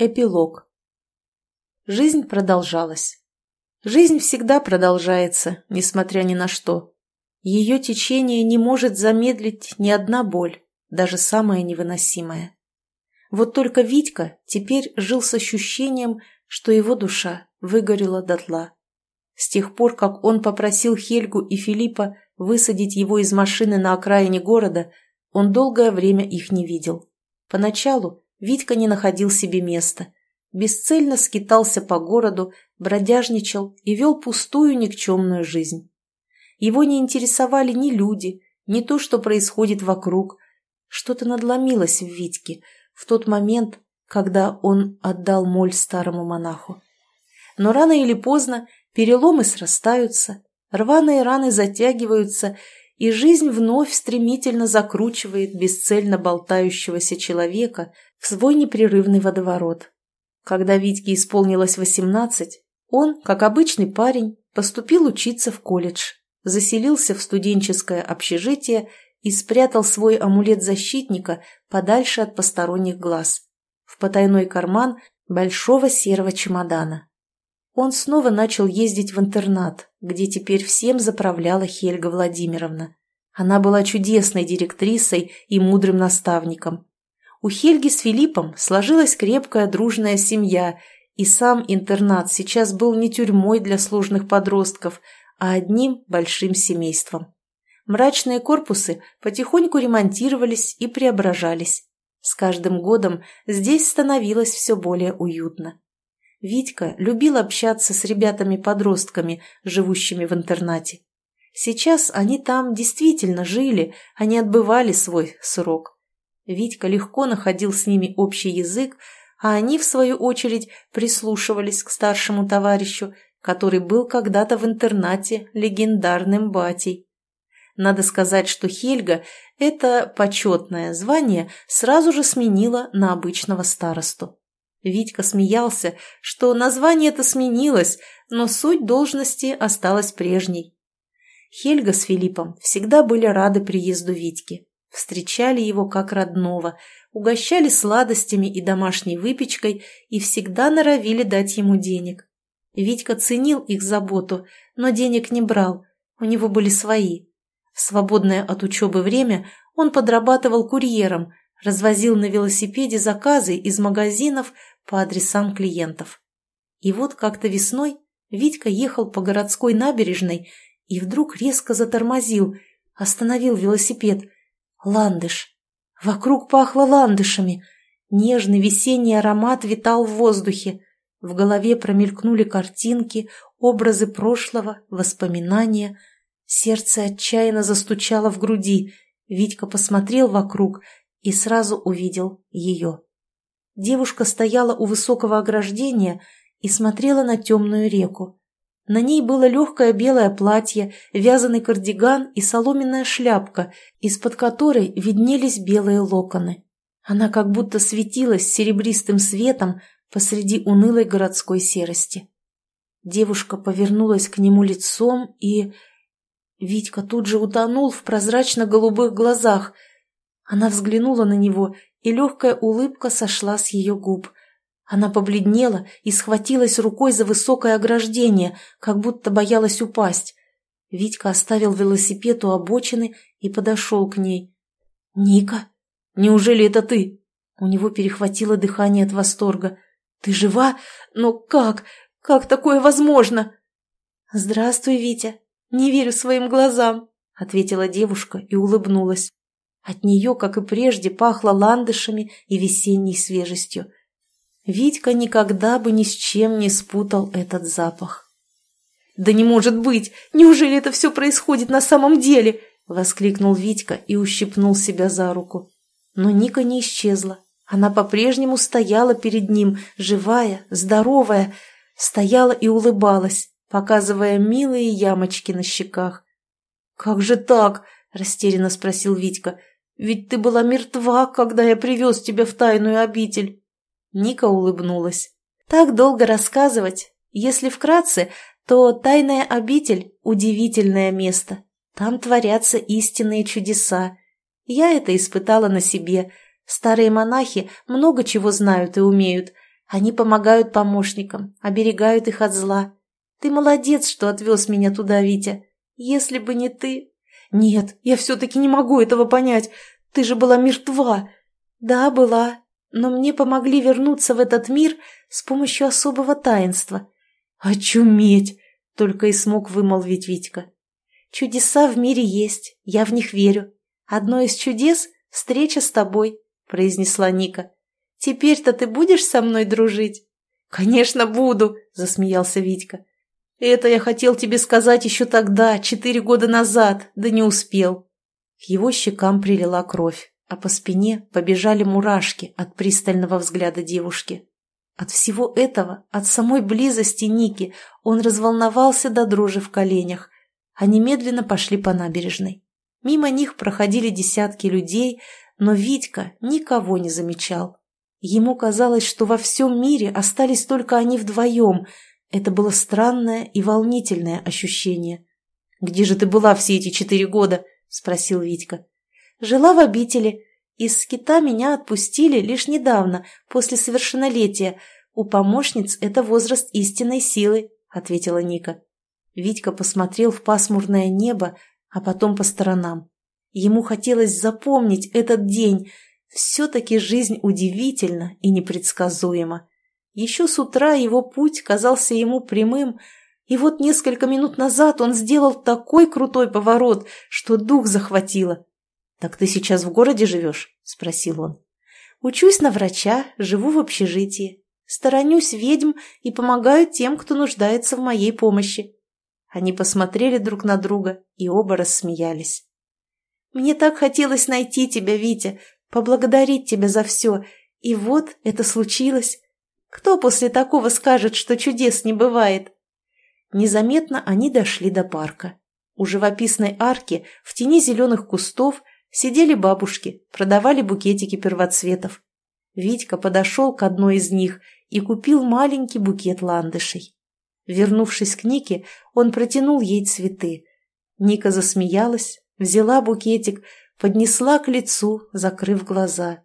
Эпилог. Жизнь продолжалась. Жизнь всегда продолжается, несмотря ни на что. Ее течение не может замедлить ни одна боль, даже самая невыносимая. Вот только Витька теперь жил с ощущением, что его душа выгорела дотла. С тех пор, как он попросил Хельгу и Филиппа высадить его из машины на окраине города, он долгое время их не видел. Поначалу Витька не находил себе места. Бесцельно скитался по городу, бродяжничал и вел пустую никчемную жизнь. Его не интересовали ни люди, ни то, что происходит вокруг. Что-то надломилось в Витьке в тот момент, когда он отдал моль старому монаху. Но рано или поздно переломы срастаются, рваные раны затягиваются, и жизнь вновь стремительно закручивает бесцельно болтающегося человека в свой непрерывный водоворот. Когда Витьке исполнилось восемнадцать, он, как обычный парень, поступил учиться в колледж, заселился в студенческое общежитие и спрятал свой амулет защитника подальше от посторонних глаз, в потайной карман большого серого чемодана. Он снова начал ездить в интернат, где теперь всем заправляла Хельга Владимировна. Она была чудесной директрисой и мудрым наставником. У Хельги с Филиппом сложилась крепкая дружная семья, и сам интернат сейчас был не тюрьмой для сложных подростков, а одним большим семейством. Мрачные корпусы потихоньку ремонтировались и преображались. С каждым годом здесь становилось все более уютно. Витька любил общаться с ребятами-подростками, живущими в интернате. Сейчас они там действительно жили, они отбывали свой срок. Витька легко находил с ними общий язык, а они, в свою очередь, прислушивались к старшему товарищу, который был когда-то в интернате легендарным батей. Надо сказать, что Хельга это почетное звание сразу же сменила на обычного старосту. Витька смеялся, что название-то сменилось, но суть должности осталась прежней. Хельга с Филиппом всегда были рады приезду Витьки. Встречали его как родного, угощали сладостями и домашней выпечкой и всегда норовили дать ему денег. Витька ценил их заботу, но денег не брал, у него были свои. В свободное от учебы время он подрабатывал курьером, развозил на велосипеде заказы из магазинов по адресам клиентов. И вот как-то весной Витька ехал по городской набережной и вдруг резко затормозил, остановил велосипед. Ландыш. Вокруг пахло ландышами. Нежный весенний аромат витал в воздухе. В голове промелькнули картинки, образы прошлого, воспоминания. Сердце отчаянно застучало в груди. Витька посмотрел вокруг и сразу увидел ее. Девушка стояла у высокого ограждения и смотрела на темную реку. На ней было легкое белое платье, вязаный кардиган и соломенная шляпка, из-под которой виднелись белые локоны. Она как будто светилась серебристым светом посреди унылой городской серости. Девушка повернулась к нему лицом и... Витька тут же утонул в прозрачно-голубых глазах. Она взглянула на него, и легкая улыбка сошла с ее губ. Она побледнела и схватилась рукой за высокое ограждение, как будто боялась упасть. Витька оставил велосипед у обочины и подошел к ней. «Ника, неужели это ты?» У него перехватило дыхание от восторга. «Ты жива? Но как? Как такое возможно?» «Здравствуй, Витя. Не верю своим глазам», — ответила девушка и улыбнулась. От нее, как и прежде, пахло ландышами и весенней свежестью. Витька никогда бы ни с чем не спутал этот запах. «Да не может быть! Неужели это все происходит на самом деле?» — воскликнул Витька и ущипнул себя за руку. Но Ника не исчезла. Она по-прежнему стояла перед ним, живая, здоровая, стояла и улыбалась, показывая милые ямочки на щеках. «Как же так?» — растерянно спросил Витька. «Ведь ты была мертва, когда я привез тебя в тайную обитель». Ника улыбнулась. «Так долго рассказывать. Если вкратце, то тайная обитель – удивительное место. Там творятся истинные чудеса. Я это испытала на себе. Старые монахи много чего знают и умеют. Они помогают помощникам, оберегают их от зла. Ты молодец, что отвез меня туда, Витя. Если бы не ты... Нет, я все-таки не могу этого понять. Ты же была мертва. Да, была. Но мне помогли вернуться в этот мир с помощью особого таинства. Очуметь! Только и смог вымолвить Витька. Чудеса в мире есть, я в них верю. Одно из чудес — встреча с тобой, произнесла Ника. Теперь-то ты будешь со мной дружить? Конечно, буду, засмеялся Витька. Это я хотел тебе сказать еще тогда, четыре года назад, да не успел. К его щекам прилила кровь, а по спине побежали мурашки от пристального взгляда девушки. От всего этого, от самой близости Ники, он разволновался до дрожи в коленях. Они медленно пошли по набережной. Мимо них проходили десятки людей, но Витька никого не замечал. Ему казалось, что во всем мире остались только они вдвоем. Это было странное и волнительное ощущение. «Где же ты была все эти четыре года?» – спросил Витька. «Жила в обители. Из скита меня отпустили лишь недавно, после совершеннолетия. У помощниц это возраст истинной силы», – ответила Ника. Витька посмотрел в пасмурное небо, а потом по сторонам. Ему хотелось запомнить этот день – все-таки жизнь удивительна и непредсказуема. Еще с утра его путь казался ему прямым, и вот несколько минут назад он сделал такой крутой поворот, что дух захватило. «Так ты сейчас в городе живешь?» – спросил он. «Учусь на врача, живу в общежитии. Сторонюсь ведьм и помогаю тем, кто нуждается в моей помощи». Они посмотрели друг на друга и оба рассмеялись. «Мне так хотелось найти тебя, Витя, поблагодарить тебя за все. И вот это случилось. Кто после такого скажет, что чудес не бывает? Незаметно они дошли до парка. У живописной арки в тени зеленых кустов сидели бабушки, продавали букетики первоцветов. Витька подошел к одной из них и купил маленький букет ландышей. Вернувшись к Нике, он протянул ей цветы. Ника засмеялась, взяла букетик, поднесла к лицу, закрыв глаза.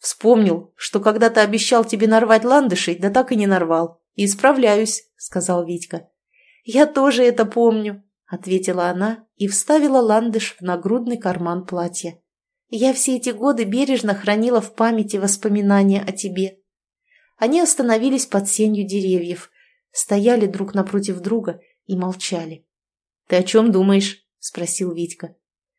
«Вспомнил, что когда-то обещал тебе нарвать ландышей, да так и не нарвал. Исправляюсь», — сказал Витька. «Я тоже это помню», — ответила она и вставила ландыш в нагрудный карман платья. «Я все эти годы бережно хранила в памяти воспоминания о тебе». Они остановились под сенью деревьев, стояли друг напротив друга и молчали. «Ты о чем думаешь?» — спросил Витька.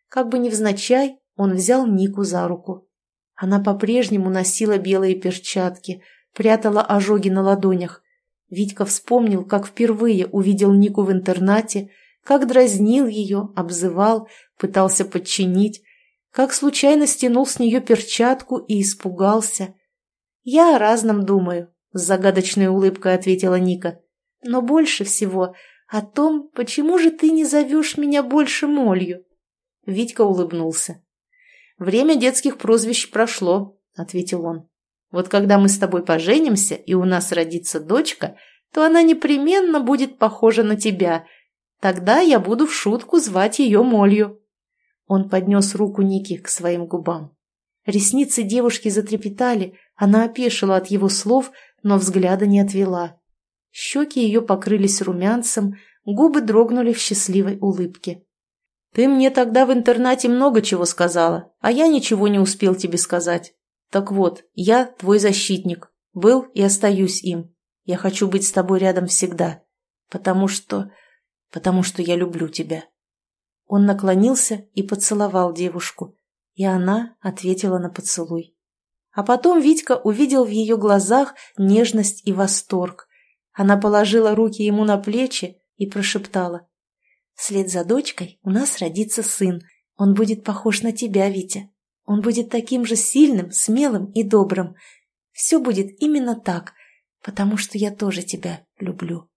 Как бы невзначай, он взял Нику за руку. Она по-прежнему носила белые перчатки, прятала ожоги на ладонях. Витька вспомнил, как впервые увидел Нику в интернате, как дразнил ее, обзывал, пытался подчинить, как случайно стянул с нее перчатку и испугался. «Я о разном думаю», — с загадочной улыбкой ответила Ника. «Но больше всего о том, почему же ты не зовешь меня больше молью?» Витька улыбнулся. «Время детских прозвищ прошло», — ответил он. «Вот когда мы с тобой поженимся, и у нас родится дочка, то она непременно будет похожа на тебя. Тогда я буду в шутку звать ее Молью». Он поднес руку Ники к своим губам. Ресницы девушки затрепетали, она опешила от его слов, но взгляда не отвела. Щеки ее покрылись румянцем, губы дрогнули в счастливой улыбке. Ты мне тогда в интернате много чего сказала, а я ничего не успел тебе сказать. Так вот, я твой защитник. Был и остаюсь им. Я хочу быть с тобой рядом всегда. Потому что... Потому что я люблю тебя. Он наклонился и поцеловал девушку. И она ответила на поцелуй. А потом Витька увидел в ее глазах нежность и восторг. Она положила руки ему на плечи и прошептала. Вслед за дочкой у нас родится сын. Он будет похож на тебя, Витя. Он будет таким же сильным, смелым и добрым. Все будет именно так, потому что я тоже тебя люблю».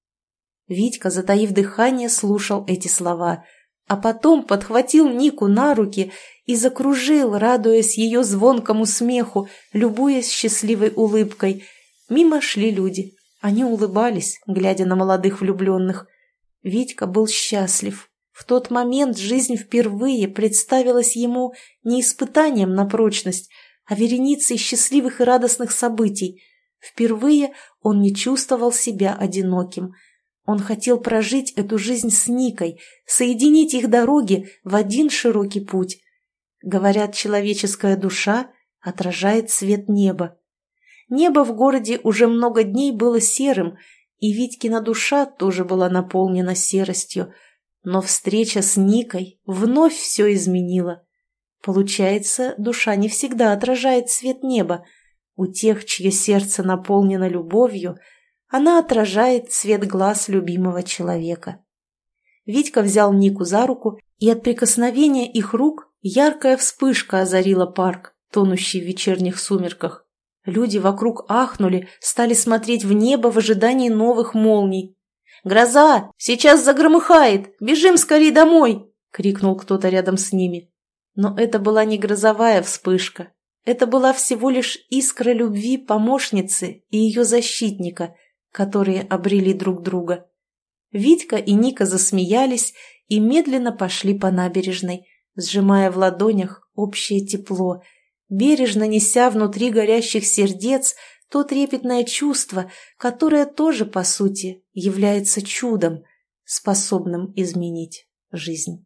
Витька, затаив дыхание, слушал эти слова, а потом подхватил Нику на руки и закружил, радуясь ее звонкому смеху, любуясь счастливой улыбкой. Мимо шли люди. Они улыбались, глядя на молодых влюбленных. Витька был счастлив. В тот момент жизнь впервые представилась ему не испытанием на прочность, а вереницей счастливых и радостных событий. Впервые он не чувствовал себя одиноким. Он хотел прожить эту жизнь с Никой, соединить их дороги в один широкий путь. Говорят, человеческая душа отражает свет неба. Небо в городе уже много дней было серым, и Витькина душа тоже была наполнена серостью, но встреча с Никой вновь все изменила. Получается, душа не всегда отражает свет неба. У тех, чье сердце наполнено любовью, она отражает цвет глаз любимого человека. Витька взял Нику за руку, и от прикосновения их рук яркая вспышка озарила парк, тонущий в вечерних сумерках. Люди вокруг ахнули, стали смотреть в небо в ожидании новых молний. «Гроза! Сейчас загромыхает! Бежим скорее домой!» — крикнул кто-то рядом с ними. Но это была не грозовая вспышка. Это была всего лишь искра любви помощницы и ее защитника, которые обрели друг друга. Витька и Ника засмеялись и медленно пошли по набережной, сжимая в ладонях общее тепло — бережно неся внутри горящих сердец то трепетное чувство, которое тоже, по сути, является чудом, способным изменить жизнь.